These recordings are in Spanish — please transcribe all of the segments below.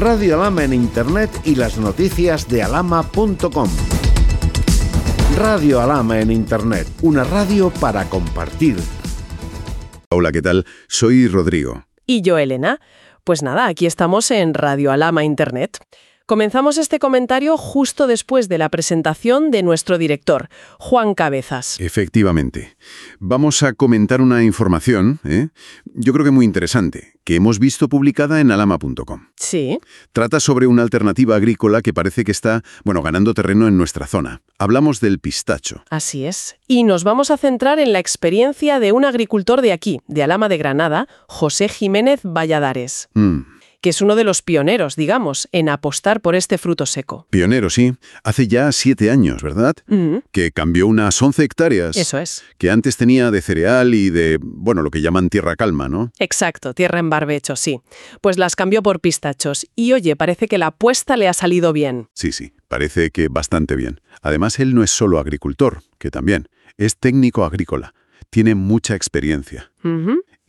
Radio Alama en Internet y las noticias de alama.com. Radio Alama en Internet, una radio para compartir. Hola, ¿qué tal? Soy Rodrigo. Y yo, Elena. Pues nada, aquí estamos en Radio Alama Internet. Comenzamos este comentario justo después de la presentación de nuestro director, Juan Cabezas. Efectivamente. Vamos a comentar una información, ¿eh? yo creo que muy interesante, que hemos visto publicada en alama.com. Sí. Trata sobre una alternativa agrícola que parece que está, bueno, ganando terreno en nuestra zona. Hablamos del pistacho. Así es. Y nos vamos a centrar en la experiencia de un agricultor de aquí, de Alama de Granada, José Jiménez Valladares. Mm. Que es uno de los pioneros, digamos, en apostar por este fruto seco. Pionero, sí. Hace ya siete años, ¿verdad? Mm, Que cambió unas 11 hectáreas. Eso es. Que antes tenía de cereal y de, bueno, lo que llaman tierra calma, ¿no? Exacto, tierra en barbecho, sí. Pues las cambió por pistachos. Y oye, parece que la apuesta le ha salido bien. Sí, sí, parece que bastante bien. Además, él no es solo agricultor, que también, es técnico agrícola. Tiene mucha experiencia.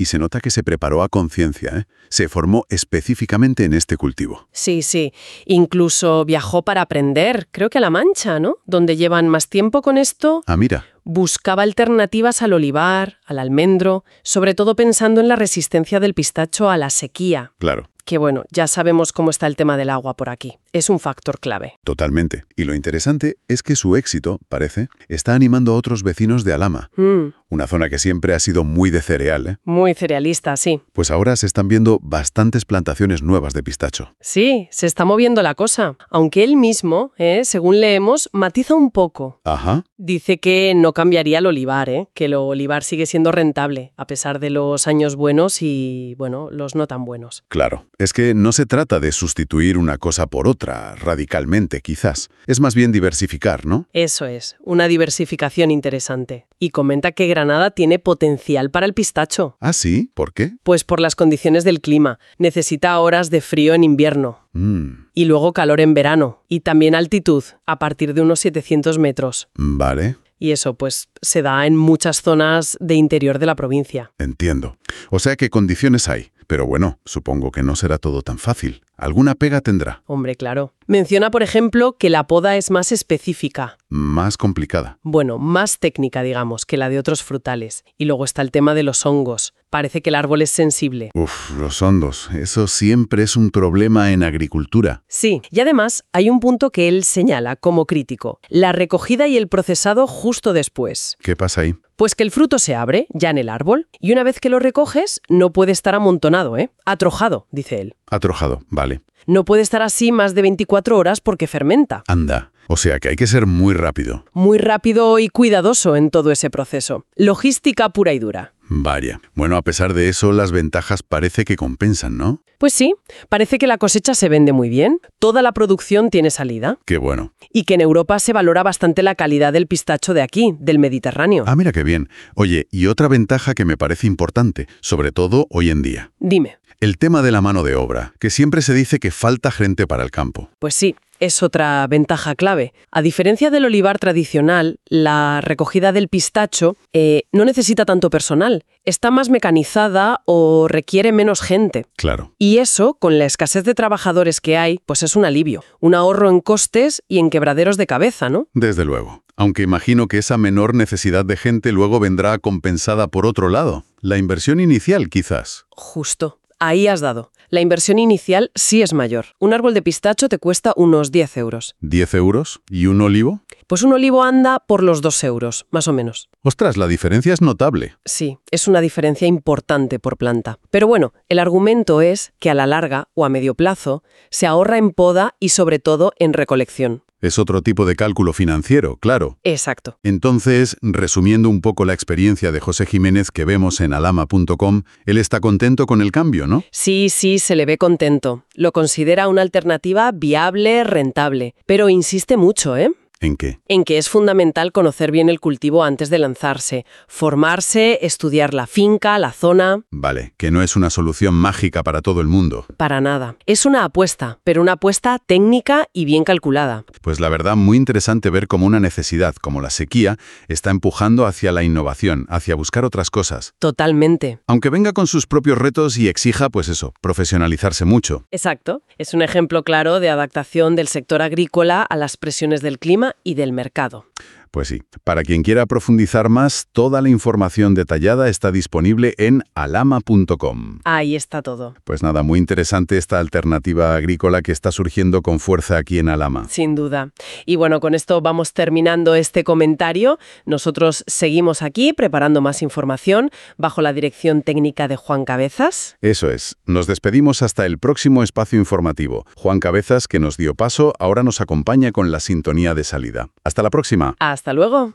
Y se nota que se preparó a conciencia, ¿eh? Se formó específicamente en este cultivo. Sí, sí. Incluso viajó para aprender, creo que a La Mancha, ¿no? Donde llevan más tiempo con esto. Ah, mira, Buscaba alternativas al olivar, al almendro, sobre todo pensando en la resistencia del pistacho a la sequía. claro, Que bueno, ya sabemos cómo está el tema del agua por aquí. Es un factor clave. totalmente. Y lo interesante es que su éxito, parece, está animando a otros vecinos de Alama, Mm, una zona que siempre ha sido muy de cereal, ¿eh? muy cerealista, sí. Pues ahora se están viendo bastantes plantaciones nuevas de pistacho. Sí, se está moviendo la cosa. Aunque él mismo, eh, según leemos, matiza un poco. Ajá, Dice que no cambiaría el olivar, ¿eh? que el olivar sigue siendo rentable, a pesar de los años buenos y, bueno, los no tan buenos. claro. Es que no se trata de sustituir una cosa por otra, radicalmente quizás. Es más bien diversificar, ¿no? Eso es, una diversificación interesante. Y comenta que Granada tiene potencial para el pistacho. Ah, sí, ¿por qué? Pues por las condiciones del clima. Necesita horas de frío en invierno. Mm, Y luego calor en verano. Y también altitud, a partir de unos 700 metros. vale, Y eso, pues, se da en muchas zonas de interior de la provincia. entiendo. O sea que condiciones hay. Pero bueno, supongo que no será todo tan fácil. Alguna pega tendrá. Hombre, claro. Menciona, por ejemplo, que la poda es más específica. Más complicada. Bueno, más técnica, digamos, que la de otros frutales. Y luego está el tema de los hongos. Parece que el árbol es sensible. Uf, los hondos. Eso siempre es un problema en agricultura. Sí, y además hay un punto que él señala como crítico, la recogida y el procesado justo después. ¿Qué pasa ahí? Pues que el fruto se abre ya en el árbol y una vez que lo recoges no puede estar amontonado, ¿eh? Atrojado, dice él. Atrojado, vale. No puede estar así más de 24 horas porque fermenta. Anda. O sea que hay que ser muy rápido. Muy rápido y cuidadoso en todo ese proceso. Logística pura y dura. Vaya. Bueno, a pesar de eso, las ventajas parece que compensan, ¿no? Pues sí, parece que la cosecha se vende muy bien, toda la producción tiene salida Qué bueno. y que en Europa se valora bastante la calidad del pistacho de aquí, del Mediterráneo. Ah, mira qué bien. Oye, y otra ventaja que me parece importante, sobre todo hoy en día. Dime, El tema de la mano de obra, que siempre se dice que falta gente para el campo. pues sí, es otra ventaja clave. A diferencia del olivar tradicional, la recogida del pistacho eh, no necesita tanto personal, está más mecanizada o requiere menos gente. Claro. Y eso, con la escasez de trabajadores que hay, pues es un alivio, un ahorro en costes y en quebraderos de cabeza, ¿no? Desde luego. Aunque imagino que esa menor necesidad de gente luego vendrá compensada por otro lado. La inversión inicial, quizás. Justo. Ahí has dado. La inversión inicial sí es mayor. Un árbol de pistacho te cuesta unos 10 euros. ¿10 euros? ¿Y un olivo? Pues un olivo anda por los 2 euros, más o menos. Ostras, la diferencia es notable. Sí, es una diferencia importante por planta. Pero bueno, el argumento es que a la larga o a medio plazo se ahorra en poda y sobre todo en recolección. Es otro tipo de cálculo financiero, claro. Exacto. Entonces, resumiendo un poco la experiencia de José Jiménez que vemos en alama.com, él está contento con el cambio, ¿no? Sí, sí, se le ve contento. Lo considera una alternativa viable, rentable. Pero insiste mucho, ¿eh? ¿En qué? En que es fundamental conocer bien el cultivo antes de lanzarse, formarse, estudiar la finca, la zona. Vale, que no es una solución mágica para todo el mundo. Para nada. Es una apuesta, pero una apuesta técnica y bien calculada. Pues la verdad, muy interesante ver cómo una necesidad como la sequía está empujando hacia la innovación, hacia buscar otras cosas. Totalmente. Aunque venga con sus propios retos y exija, pues eso, profesionalizarse mucho. Exacto. Es un ejemplo claro de adaptación del sector agrícola a las presiones del clima y del mercado. Pues sí, para quien quiera profundizar más, toda la información detallada está disponible en alama.com. Ahí está todo. Pues nada, muy interesante esta alternativa agrícola que está surgiendo con fuerza aquí en Alama. Sin duda. Y bueno, con esto vamos terminando este comentario. Nosotros seguimos aquí preparando más información bajo la dirección técnica de Juan Cabezas. Eso es. Nos despedimos hasta el próximo espacio informativo. Juan Cabezas, que nos dio paso, ahora nos acompaña con la sintonía de salida. Hasta la próxima. Hasta luego.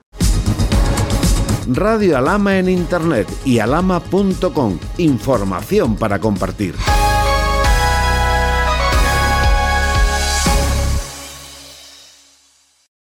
Radio Alama en Internet y alama.com. Información para compartir.